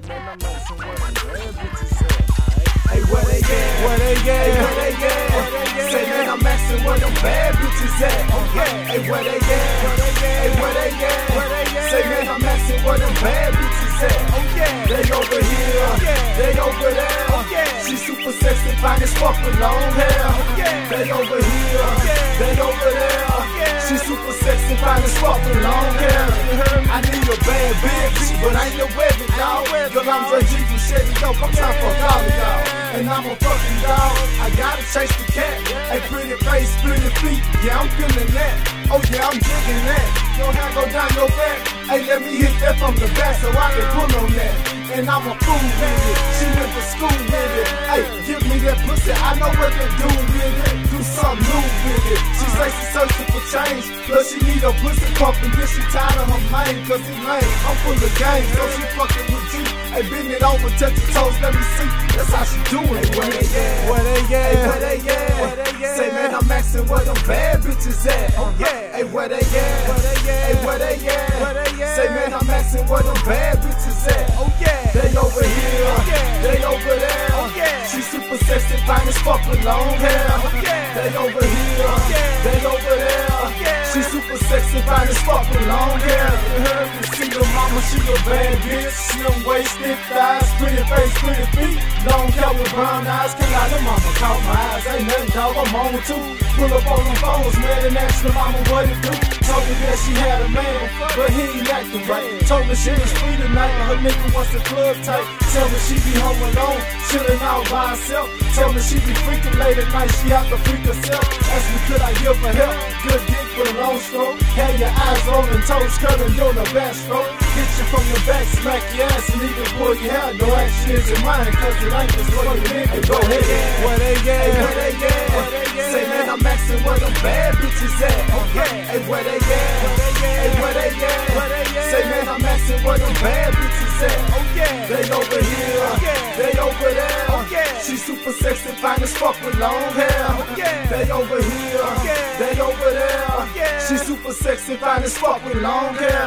right, man, I'm not some words. That's what you said. Hey, where they at? Where they at? Where they at? Say, man, I'm asking where them bad bitches at. Okay. Hey, where they at? Where they at? Hey, where they at? Where they at? Say, man, I'm asking where them bad bitches at. Okay. They over here. Okay. They over there. Okay. She super sexy, fine as fuck with long hair. Okay. They over here fuck long hair. I need a bad bitch, but I ain't no wedding dog. Cause I'm Dre G from Chevy Dope, I'm trying to fuck all of y'all. And I'm a fucking dog, I gotta chase the cat. A pretty face, pretty feet, yeah, I'm feeling that. Oh yeah, I'm digging that. Your hair go down your back. Hey, let me hit that from the back so I can pull on that. And I'm a fool with it. She went to school with it. Hey, give me that pussy. I know what to do with it. Do something new with it. She say she's searching for change. Plus she need a pussy pumping. Then she tired of her man. Cause he lame. I'm full of game. So she fucking with G. Hey, bend it over, touch your toes, let me see. That's how she do it. Where they at? Where they Hey, at? where they at? Where they at? Say, man, I'm asking where them bad bitches at. Oh, yeah Hey, where they at? Where they at? Hey, where they at? Where they at? Say, man, I'm asking where them bad bitches at. Oh yeah. They over here, oh, yeah. they over there. Oh, yeah. She super sexy, fine as fuck with long hair. Oh, yeah. They over here, yeah. they over she a bad bitch. Slim waist, thick thighs, pretty face, pretty feet. Long hair with brown eyes, can I the mama caught my eyes. Ain't nothing dog, I'm on too. Pull up on them phones, man, and ask the mama what it do. Told me that she had a man, but he ain't acting right. Told me she was free tonight, and her nigga wants the club tight. Tell me she be home alone, chillin' out by herself. Tell me she be freaking late at night, she have to freak herself. Ask me could I give her help? Good dick for the long stroke. Had your eyes rolling, toes curling, doing a backstroke. Hit you from the back, smack your ass, and even pull your hair. No action is in mine, cause it ain't just for you nigga. Go ahead. Where they get? where at? they at? Say, man, I'm asking where them bad bitches at. Hey, where they at? Hey, where they at? Say, man, I'm asking where them bad bitches at. They over here, they over there. She super sexy, fine as fuck with long hair. They over here, they over there. She super sexy, fine as fuck with long hair. You heard me?